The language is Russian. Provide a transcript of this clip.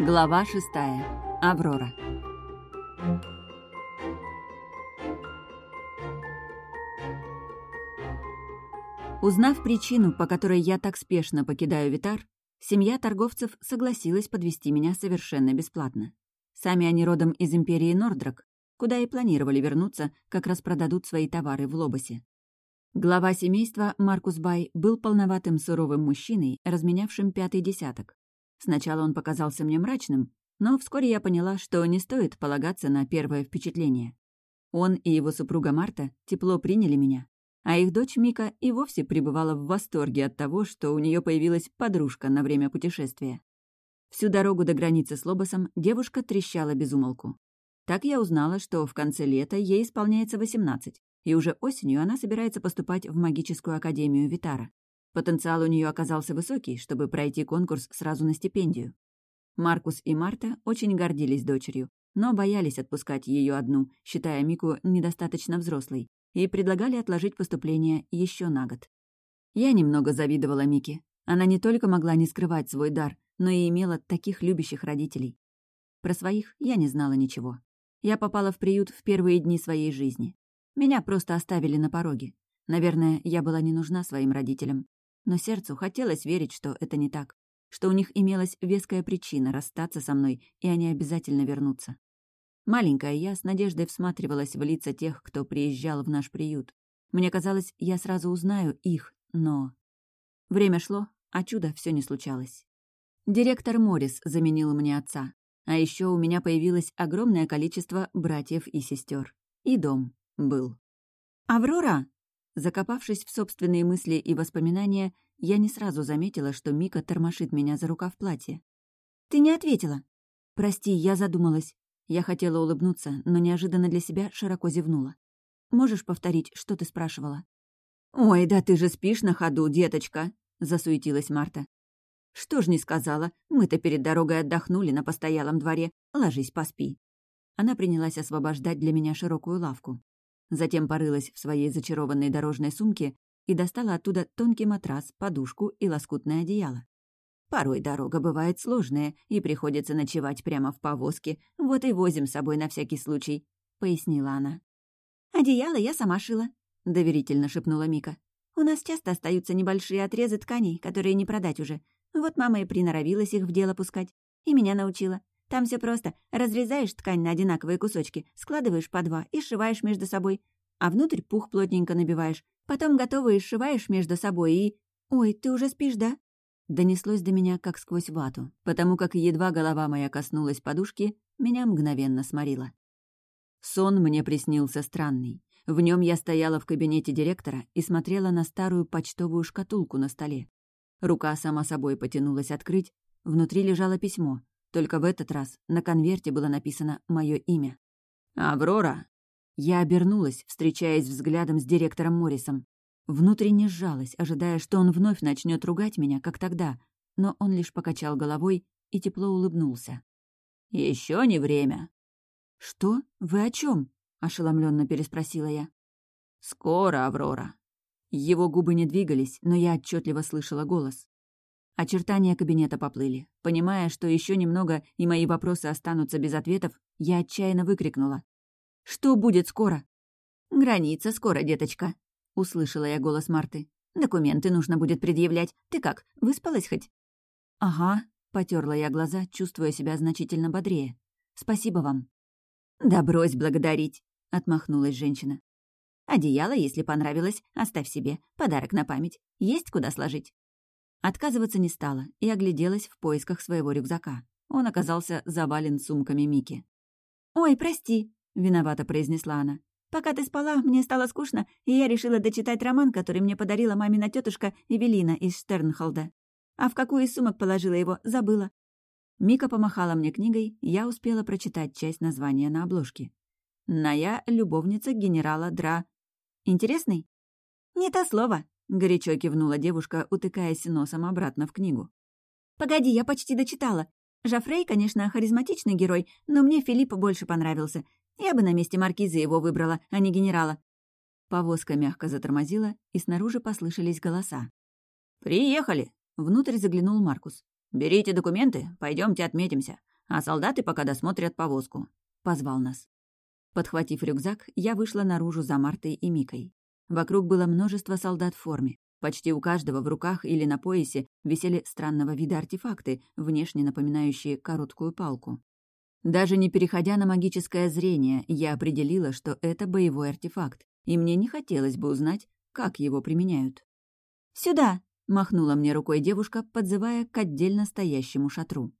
Глава шестая. Аврора. Узнав причину, по которой я так спешно покидаю Витар, семья торговцев согласилась подвести меня совершенно бесплатно. Сами они родом из империи Нордрак, куда и планировали вернуться, как распродадут свои товары в Лобосе. Глава семейства Маркус Бай был полноватым суровым мужчиной, разменявшим пятый десяток. Сначала он показался мне мрачным, но вскоре я поняла, что не стоит полагаться на первое впечатление. Он и его супруга Марта тепло приняли меня, а их дочь Мика и вовсе пребывала в восторге от того, что у нее появилась подружка на время путешествия. Всю дорогу до границы с Лобосом девушка трещала без умолку. Так я узнала, что в конце лета ей исполняется 18, и уже осенью она собирается поступать в магическую академию Витара. Потенциал у нее оказался высокий, чтобы пройти конкурс сразу на стипендию. Маркус и Марта очень гордились дочерью, но боялись отпускать ее одну, считая Мику недостаточно взрослой, и предлагали отложить поступление еще на год. Я немного завидовала Мике. Она не только могла не скрывать свой дар, но и имела таких любящих родителей. Про своих я не знала ничего. Я попала в приют в первые дни своей жизни. Меня просто оставили на пороге. Наверное, я была не нужна своим родителям. Но сердцу хотелось верить, что это не так. Что у них имелась веская причина расстаться со мной, и они обязательно вернутся. Маленькая я с надеждой всматривалась в лица тех, кто приезжал в наш приют. Мне казалось, я сразу узнаю их, но... Время шло, а чудо все не случалось. Директор Моррис заменил мне отца. А еще у меня появилось огромное количество братьев и сестер. И дом был. «Аврора!» Закопавшись в собственные мысли и воспоминания, я не сразу заметила, что Мика тормошит меня за рукав платья. «Ты не ответила!» «Прости, я задумалась». Я хотела улыбнуться, но неожиданно для себя широко зевнула. «Можешь повторить, что ты спрашивала?» «Ой, да ты же спишь на ходу, деточка!» — засуетилась Марта. «Что ж не сказала? Мы-то перед дорогой отдохнули на постоялом дворе. Ложись, поспи». Она принялась освобождать для меня широкую лавку. Затем порылась в своей зачарованной дорожной сумке и достала оттуда тонкий матрас, подушку и лоскутное одеяло. Порой дорога бывает сложная, и приходится ночевать прямо в повозке, вот и возим с собой на всякий случай», — пояснила она. «Одеяло я сама шила», — доверительно шепнула Мика. «У нас часто остаются небольшие отрезы тканей, которые не продать уже. Вот мама и приноровилась их в дело пускать. И меня научила. Там все просто. Разрезаешь ткань на одинаковые кусочки, складываешь по два и сшиваешь между собой. А внутрь пух плотненько набиваешь. Потом готовые сшиваешь между собой и... «Ой, ты уже спишь, да?» Донеслось до меня как сквозь вату, потому как едва голова моя коснулась подушки, меня мгновенно сморило. Сон мне приснился странный. В нем я стояла в кабинете директора и смотрела на старую почтовую шкатулку на столе. Рука сама собой потянулась открыть, внутри лежало письмо, только в этот раз на конверте было написано мое имя. «Аврора!» Я обернулась, встречаясь взглядом с директором Моррисом. Внутренне сжалась, ожидая, что он вновь начнет ругать меня, как тогда, но он лишь покачал головой и тепло улыбнулся. Еще не время. Что? Вы о чем? ошеломленно переспросила я. Скоро, Аврора. Его губы не двигались, но я отчетливо слышала голос. Очертания кабинета поплыли. Понимая, что еще немного и мои вопросы останутся без ответов, я отчаянно выкрикнула. «Что будет скоро?» «Граница скоро, деточка», — услышала я голос Марты. «Документы нужно будет предъявлять. Ты как, выспалась хоть?» «Ага», — потерла я глаза, чувствуя себя значительно бодрее. «Спасибо вам». «Да брось благодарить», — отмахнулась женщина. «Одеяло, если понравилось, оставь себе. Подарок на память. Есть куда сложить». Отказываться не стала и огляделась в поисках своего рюкзака. Он оказался завален сумками Мики. «Ой, прости», — виновато произнесла она. «Пока ты спала, мне стало скучно, и я решила дочитать роман, который мне подарила мамина тетушка Эвелина из Штернхолда. А в какую из сумок положила его, забыла». Мика помахала мне книгой, я успела прочитать часть названия на обложке. «Ная любовница генерала Дра...» «Интересный?» «Не то слово», — горячо кивнула девушка, утыкаясь носом обратно в книгу. «Погоди, я почти дочитала. Жафрей, конечно, харизматичный герой, но мне Филипп больше понравился. Я бы на месте маркиза его выбрала, а не генерала». Повозка мягко затормозила, и снаружи послышались голоса. «Приехали!» — внутрь заглянул Маркус. «Берите документы, пойдемте отметимся. а солдаты пока досмотрят повозку», — позвал нас. Подхватив рюкзак, я вышла наружу за Мартой и Микой. Вокруг было множество солдат в форме. Почти у каждого в руках или на поясе висели странного вида артефакты, внешне напоминающие короткую палку. Даже не переходя на магическое зрение, я определила, что это боевой артефакт, и мне не хотелось бы узнать, как его применяют. «Сюда!» — махнула мне рукой девушка, подзывая к отдельно стоящему шатру.